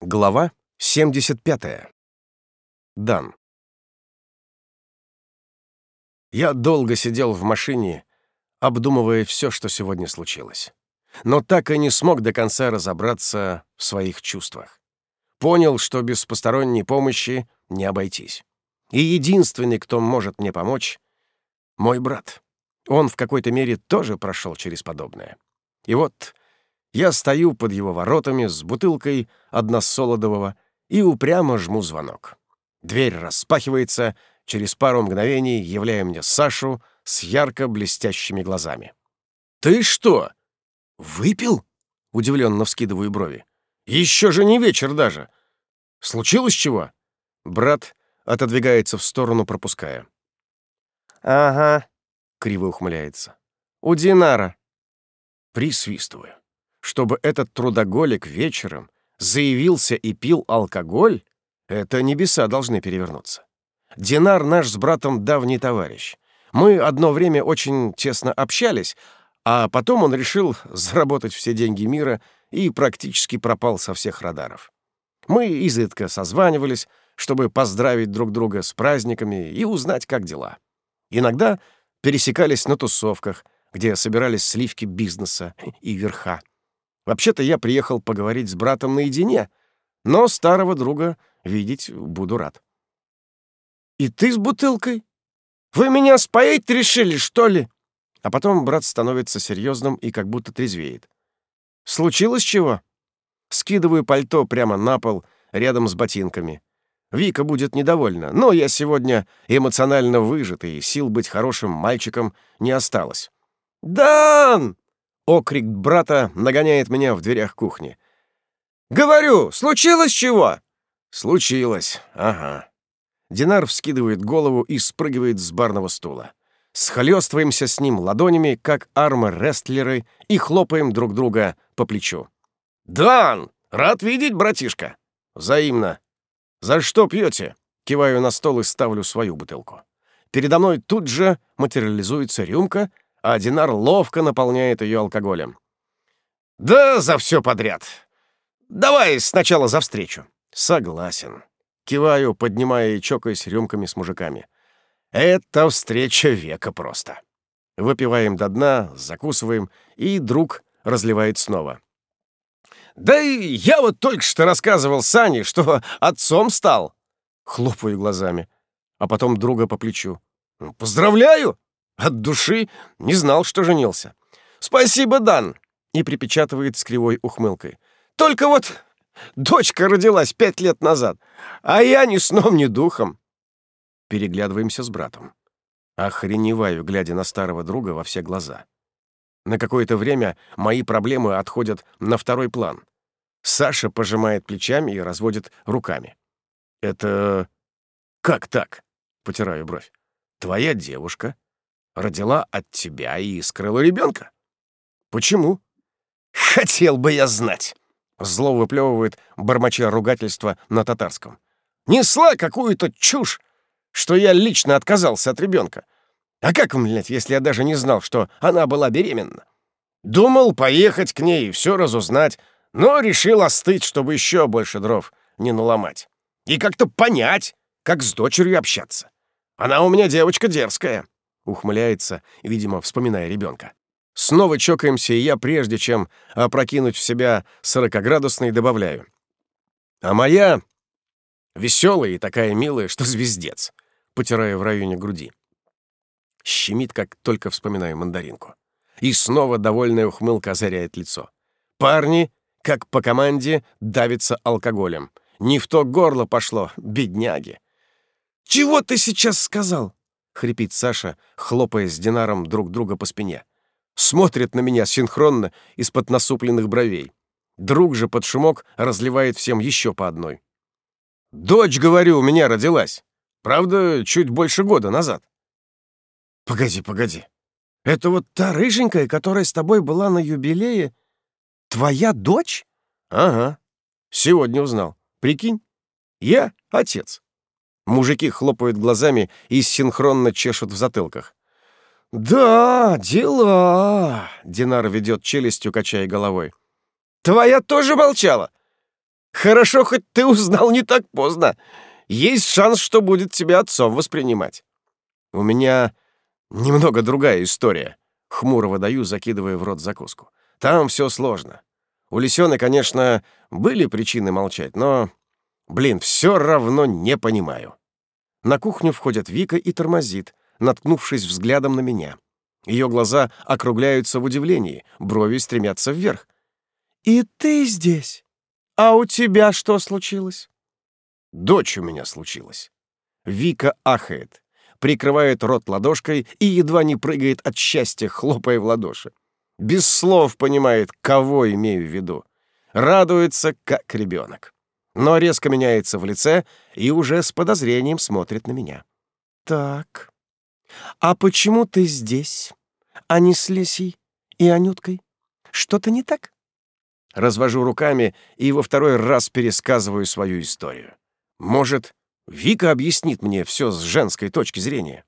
Глава 75. Дан. Я долго сидел в машине, обдумывая все, что сегодня случилось. Но так и не смог до конца разобраться в своих чувствах. Понял, что без посторонней помощи не обойтись. И единственный, кто может мне помочь — мой брат. Он в какой-то мере тоже прошел через подобное. И вот я стою под его воротами с бутылкой односолодового и упрямо жму звонок. Дверь распахивается, через пару мгновений являя мне Сашу с ярко блестящими глазами. «Ты что, выпил?» — удивленно вскидываю брови. «Еще же не вечер даже. Случилось чего?» Брат отодвигается в сторону, пропуская. «Ага», — криво ухмыляется. «У Динара». Присвистываю чтобы этот трудоголик вечером заявился и пил алкоголь, это небеса должны перевернуться. Динар наш с братом давний товарищ. Мы одно время очень тесно общались, а потом он решил заработать все деньги мира и практически пропал со всех радаров. Мы изредка созванивались, чтобы поздравить друг друга с праздниками и узнать, как дела. Иногда пересекались на тусовках, где собирались сливки бизнеса и верха. Вообще-то я приехал поговорить с братом наедине, но старого друга видеть буду рад. «И ты с бутылкой? Вы меня споить решили, что ли?» А потом брат становится серьезным и как будто трезвеет. «Случилось чего?» Скидываю пальто прямо на пол, рядом с ботинками. Вика будет недовольна, но я сегодня эмоционально выжат, и сил быть хорошим мальчиком не осталось. «Дан!» Окрик брата нагоняет меня в дверях кухни. «Говорю, случилось чего?» «Случилось, ага». Динар вскидывает голову и спрыгивает с барного стула. Схлёстываемся с ним ладонями, как армор-рестлеры, и хлопаем друг друга по плечу. «Дан! Рад видеть, братишка!» «Взаимно!» «За что пьете?» Киваю на стол и ставлю свою бутылку. Передо мной тут же материализуется рюмка, а Динар ловко наполняет ее алкоголем. «Да за все подряд. Давай сначала за встречу». «Согласен». Киваю, поднимая и чокаясь рюмками с мужиками. «Это встреча века просто». Выпиваем до дна, закусываем, и друг разливает снова. «Да и я вот только что рассказывал Сане, что отцом стал!» Хлопаю глазами, а потом друга по плечу. «Поздравляю! От души не знал, что женился. «Спасибо, Дан!» и припечатывает с кривой ухмылкой. «Только вот дочка родилась пять лет назад, а я ни сном, ни духом». Переглядываемся с братом. Охреневаю, глядя на старого друга во все глаза. На какое-то время мои проблемы отходят на второй план. Саша пожимает плечами и разводит руками. «Это... как так?» — потираю бровь. «Твоя девушка родила от тебя и скрыла ребенка. Почему? Хотел бы я знать. Зло выплевывает, бормоча ругательства на татарском. Несла какую-то чушь, что я лично отказался от ребенка. А как, блядь, если я даже не знал, что она была беременна? Думал поехать к ней и все разузнать, но решил остыть, чтобы еще больше дров не наломать. И как-то понять, как с дочерью общаться. Она у меня девочка дерзкая ухмыляется, видимо, вспоминая ребенка. Снова чокаемся, и я, прежде чем опрокинуть в себя сорокоградусный, добавляю. А моя веселая и такая милая, что звездец, потирая в районе груди. Щемит, как только вспоминаю мандаринку. И снова довольная ухмылка озаряет лицо. Парни, как по команде, давятся алкоголем. Не в то горло пошло, бедняги. «Чего ты сейчас сказал?» Хрипит Саша, хлопая с Динаром друг друга по спине. Смотрит на меня синхронно из-под насупленных бровей. Друг же под шумок разливает всем еще по одной. «Дочь, говорю, у меня родилась. Правда, чуть больше года назад». «Погоди, погоди. Это вот та рыженькая, которая с тобой была на юбилее, твоя дочь?» «Ага. Сегодня узнал. Прикинь, я отец». Мужики хлопают глазами и синхронно чешут в затылках. «Да, дела!» — Динар ведет челюстью, качая головой. «Твоя тоже молчала? Хорошо, хоть ты узнал не так поздно. Есть шанс, что будет тебя отцом воспринимать. У меня немного другая история. Хмуро выдаю, закидывая в рот закуску. Там все сложно. У Лисёны, конечно, были причины молчать, но, блин, все равно не понимаю. На кухню входят Вика и тормозит, наткнувшись взглядом на меня. Ее глаза округляются в удивлении, брови стремятся вверх. «И ты здесь? А у тебя что случилось?» «Дочь у меня случилась». Вика ахает, прикрывает рот ладошкой и едва не прыгает от счастья, хлопая в ладоши. Без слов понимает, кого имею в виду. Радуется, как ребенок. Но резко меняется в лице и уже с подозрением смотрит на меня. «Так, а почему ты здесь, а не с Лисей и Анюткой? Что-то не так?» Развожу руками и во второй раз пересказываю свою историю. Может, Вика объяснит мне все с женской точки зрения.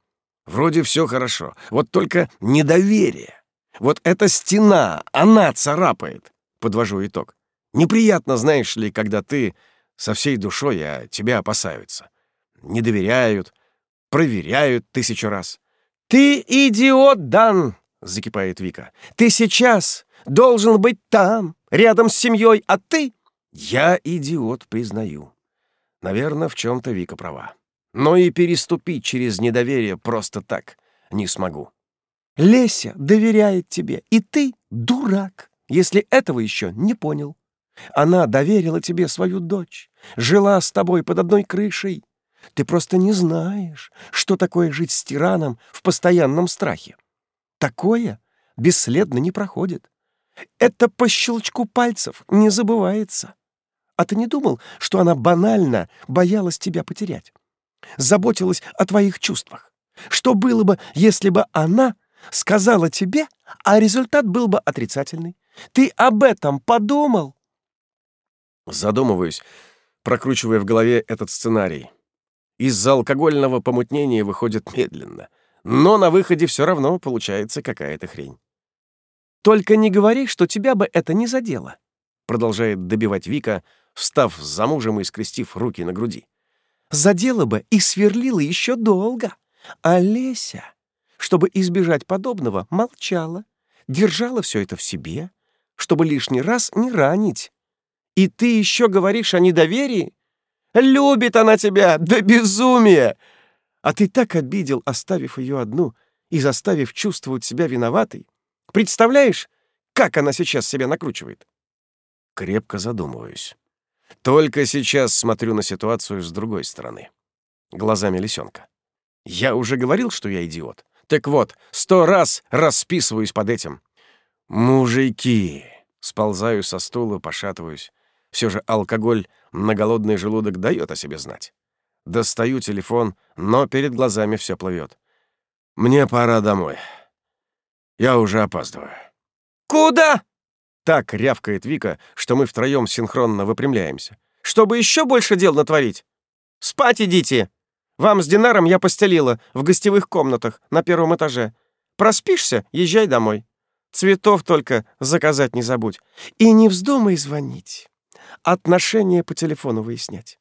Вроде все хорошо, вот только недоверие. Вот эта стена, она царапает. Подвожу итог. Неприятно, знаешь ли, когда ты со всей душой, а тебя опасаются. Не доверяют, проверяют тысячу раз. «Ты идиот, Дан!» — закипает Вика. «Ты сейчас должен быть там, рядом с семьей, а ты...» «Я идиот, признаю. Наверное, в чем-то Вика права. Но и переступить через недоверие просто так не смогу. Леся доверяет тебе, и ты дурак, если этого еще не понял. Она доверила тебе свою дочь, жила с тобой под одной крышей. Ты просто не знаешь, что такое жить с тираном в постоянном страхе. Такое бесследно не проходит. Это по щелчку пальцев не забывается. А ты не думал, что она банально боялась тебя потерять? Заботилась о твоих чувствах? Что было бы, если бы она сказала тебе, а результат был бы отрицательный? Ты об этом подумал? Задумываюсь, прокручивая в голове этот сценарий. Из-за алкогольного помутнения выходит медленно, но на выходе все равно получается какая-то хрень. «Только не говори, что тебя бы это не задело», — продолжает добивать Вика, встав за мужем и скрестив руки на груди. «Задело бы и сверлило еще долго. А Леся, чтобы избежать подобного, молчала, держала все это в себе, чтобы лишний раз не ранить. И ты еще говоришь о недоверии? Любит она тебя до безумия! А ты так обидел, оставив ее одну и заставив чувствовать себя виноватой. Представляешь, как она сейчас себя накручивает?» Крепко задумываюсь. Только сейчас смотрю на ситуацию с другой стороны. Глазами лисенка. Я уже говорил, что я идиот. Так вот, сто раз расписываюсь под этим. Мужики! Сползаю со стула, пошатываюсь. Все же алкоголь на голодный желудок дает о себе знать. Достаю телефон, но перед глазами все плывет. Мне пора домой. Я уже опаздываю. «Куда?» Так рявкает Вика, что мы втроем синхронно выпрямляемся. «Чтобы еще больше дел натворить? Спать идите! Вам с Динаром я постелила в гостевых комнатах на первом этаже. Проспишься — езжай домой. Цветов только заказать не забудь. И не вздумай звонить. Отношения по телефону выяснять».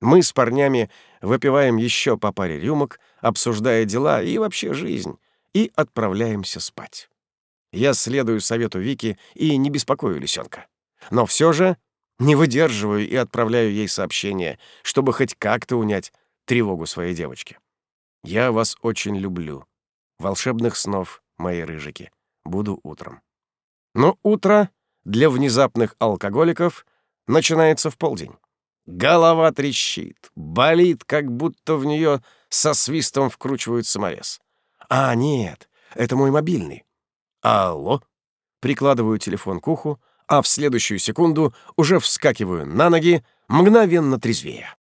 Мы с парнями выпиваем еще по паре рюмок, обсуждая дела и вообще жизнь, и отправляемся спать. Я следую совету Вики и не беспокою лисенка. Но все же не выдерживаю и отправляю ей сообщение, чтобы хоть как-то унять тревогу своей девочки. Я вас очень люблю. Волшебных снов, мои рыжики. Буду утром. Но утро для внезапных алкоголиков начинается в полдень. Голова трещит, болит, как будто в нее со свистом вкручивают саморез. А, нет, это мой мобильный. «Алло?» Прикладываю телефон к уху, а в следующую секунду уже вскакиваю на ноги, мгновенно трезвея.